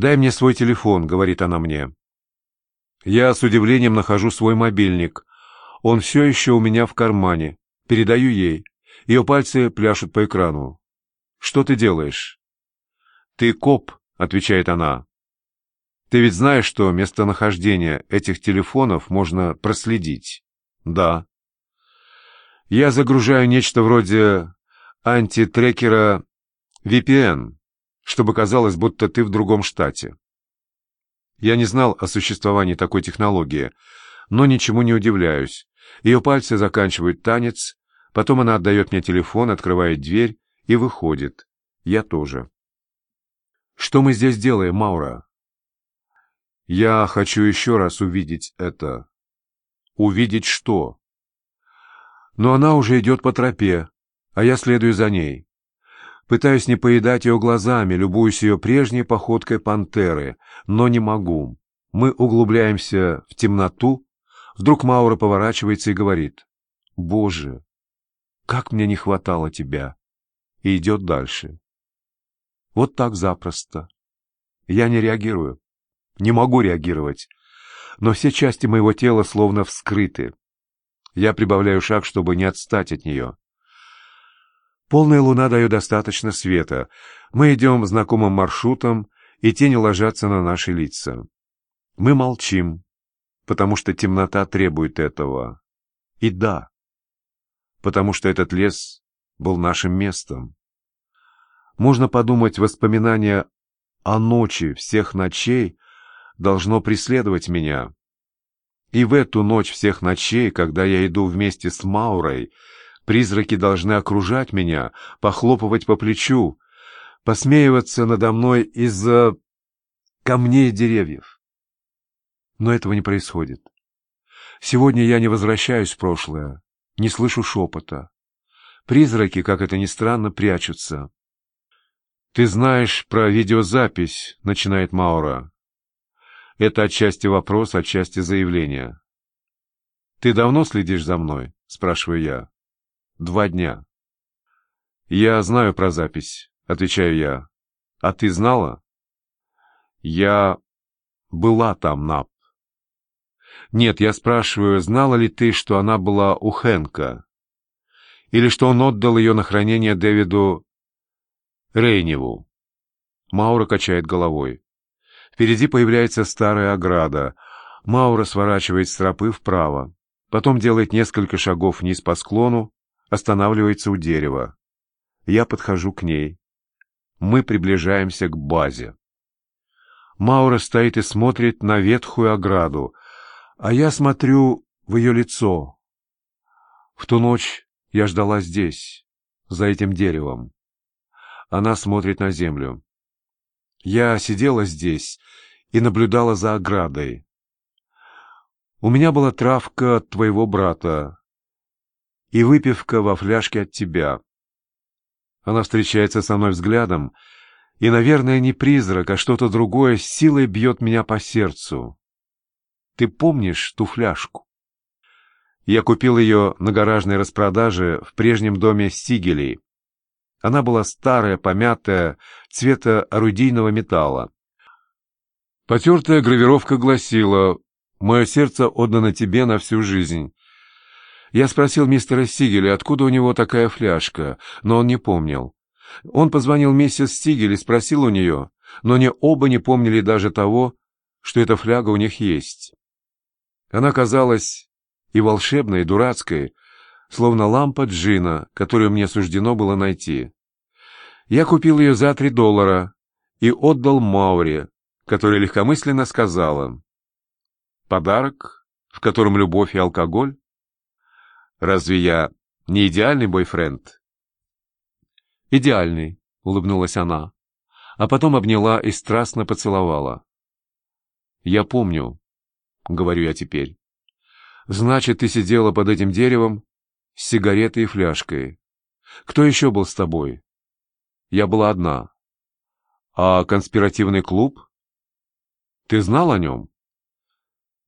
«Дай мне свой телефон», — говорит она мне. Я с удивлением нахожу свой мобильник. Он все еще у меня в кармане. Передаю ей. Ее пальцы пляшут по экрану. «Что ты делаешь?» «Ты коп», — отвечает она. «Ты ведь знаешь, что местонахождение этих телефонов можно проследить?» «Да». «Я загружаю нечто вроде антитрекера VPN, чтобы казалось, будто ты в другом штате. Я не знал о существовании такой технологии, но ничему не удивляюсь. Ее пальцы заканчивают танец, потом она отдает мне телефон, открывает дверь и выходит. Я тоже. Что мы здесь делаем, Маура? Я хочу еще раз увидеть это. Увидеть что? Но она уже идет по тропе, а я следую за ней. Пытаюсь не поедать ее глазами, любуюсь ее прежней походкой пантеры, но не могу. Мы углубляемся в темноту. Вдруг Маура поворачивается и говорит, «Боже, как мне не хватало тебя!» И идет дальше. Вот так запросто. Я не реагирую. Не могу реагировать. Но все части моего тела словно вскрыты. Я прибавляю шаг, чтобы не отстать от нее. Полная луна дает достаточно света. Мы идем знакомым маршрутом, и тени ложатся на наши лица. Мы молчим, потому что темнота требует этого. И да, потому что этот лес был нашим местом. Можно подумать, воспоминание о ночи всех ночей должно преследовать меня. И в эту ночь всех ночей, когда я иду вместе с Маурой, Призраки должны окружать меня, похлопывать по плечу, посмеиваться надо мной из-за камней и деревьев. Но этого не происходит. Сегодня я не возвращаюсь в прошлое, не слышу шепота. Призраки, как это ни странно, прячутся. «Ты знаешь про видеозапись», — начинает Маура. Это отчасти вопрос, отчасти заявление. «Ты давно следишь за мной?» — спрашиваю я. Два дня. Я знаю про запись, отвечаю я. А ты знала? Я была там, Нап. Нет, я спрашиваю, знала ли ты, что она была у Хэнка? Или что он отдал ее на хранение Дэвиду Рейневу? Маура качает головой. Впереди появляется старая ограда. Маура сворачивает с тропы вправо. Потом делает несколько шагов вниз по склону, останавливается у дерева. Я подхожу к ней. Мы приближаемся к базе. Маура стоит и смотрит на ветхую ограду, а я смотрю в ее лицо. В ту ночь я ждала здесь, за этим деревом. Она смотрит на землю. Я сидела здесь и наблюдала за оградой. У меня была травка от твоего брата, и выпивка во фляжке от тебя. Она встречается со мной взглядом, и, наверное, не призрак, а что-то другое с силой бьет меня по сердцу. Ты помнишь ту фляжку? Я купил ее на гаражной распродаже в прежнем доме Сигелей. Она была старая, помятая, цвета орудийного металла. Потертая гравировка гласила «Мое сердце отдано тебе на всю жизнь». Я спросил мистера Сигеля, откуда у него такая фляжка, но он не помнил. Он позвонил миссис Сигель и спросил у нее, но они оба не помнили даже того, что эта фляга у них есть. Она казалась и волшебной, и дурацкой, словно лампа джина, которую мне суждено было найти. Я купил ее за три доллара и отдал Мауре, которая легкомысленно сказала «Подарок, в котором любовь и алкоголь?» Разве я не идеальный бойфренд? Идеальный, улыбнулась она, а потом обняла и страстно поцеловала. Я помню, говорю я теперь. Значит, ты сидела под этим деревом с сигаретой и фляжкой. Кто еще был с тобой? Я была одна. А конспиративный клуб? Ты знал о нем?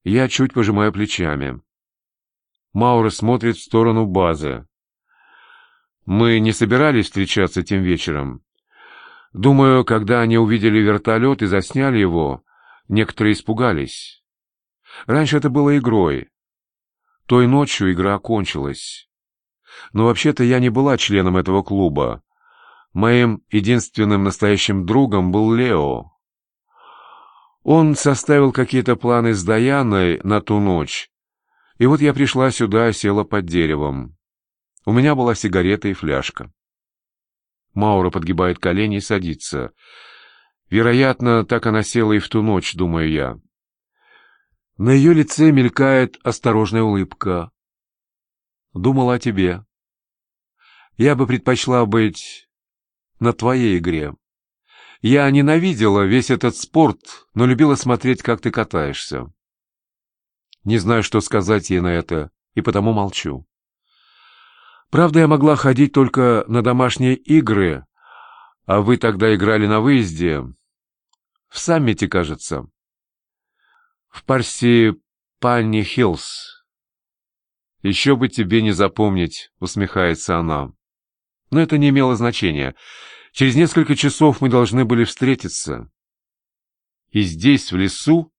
Я чуть пожимаю плечами. Маура смотрит в сторону базы. Мы не собирались встречаться тем вечером. Думаю, когда они увидели вертолет и засняли его, некоторые испугались. Раньше это было игрой. Той ночью игра окончилась. Но вообще-то я не была членом этого клуба. Моим единственным настоящим другом был Лео. Он составил какие-то планы с Даяной на ту ночь, и вот я пришла сюда села под деревом. У меня была сигарета и фляжка. Маура подгибает колени и садится. Вероятно, так она села и в ту ночь, думаю я. На ее лице мелькает осторожная улыбка. Думала о тебе. Я бы предпочла быть на твоей игре. Я ненавидела весь этот спорт, но любила смотреть, как ты катаешься. Не знаю, что сказать ей на это, и потому молчу. Правда, я могла ходить только на домашние игры, а вы тогда играли на выезде. В Саммите, кажется. В Парсиппани Хиллс. Еще бы тебе не запомнить, усмехается она. Но это не имело значения. Через несколько часов мы должны были встретиться. И здесь, в лесу,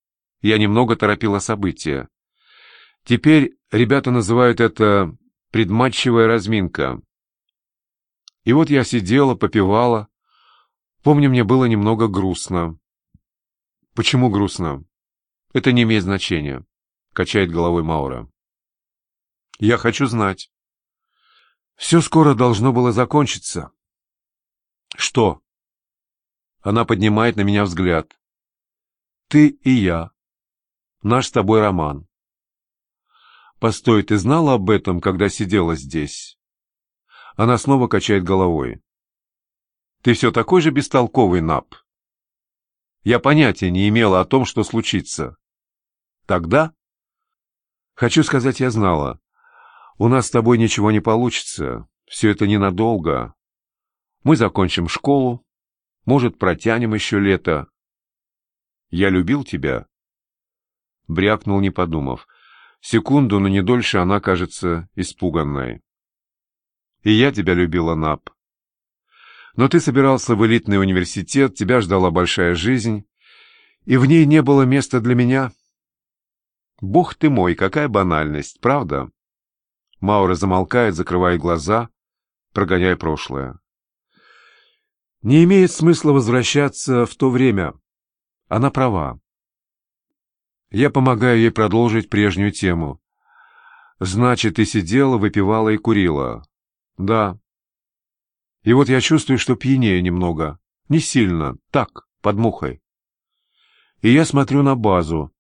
я немного торопила события. Теперь ребята называют это предматчевая разминка. И вот я сидела, попивала. Помню, мне было немного грустно. Почему грустно? Это не имеет значения, качает головой Маура. Я хочу знать. Все скоро должно было закончиться. Что? Она поднимает на меня взгляд. Ты и я. Наш с тобой роман. Постой, ты знала об этом, когда сидела здесь? Она снова качает головой. Ты все такой же бестолковый, Нап. Я понятия не имела о том, что случится. Тогда? Хочу сказать, я знала. У нас с тобой ничего не получится. Все это ненадолго. Мы закончим школу. Может, протянем еще лето. Я любил тебя. Брякнул, не подумав. Секунду, но не дольше она кажется испуганной. И я тебя любила, Нап. Но ты собирался в элитный университет, тебя ждала большая жизнь, и в ней не было места для меня. Бог ты мой, какая банальность, правда? Маура замолкает, закрывает глаза, прогоняя прошлое. Не имеет смысла возвращаться в то время. Она права. Я помогаю ей продолжить прежнюю тему. Значит, ты сидела, выпивала и курила. Да. И вот я чувствую, что пьянее немного. Не сильно, так, под мухой. И я смотрю на базу.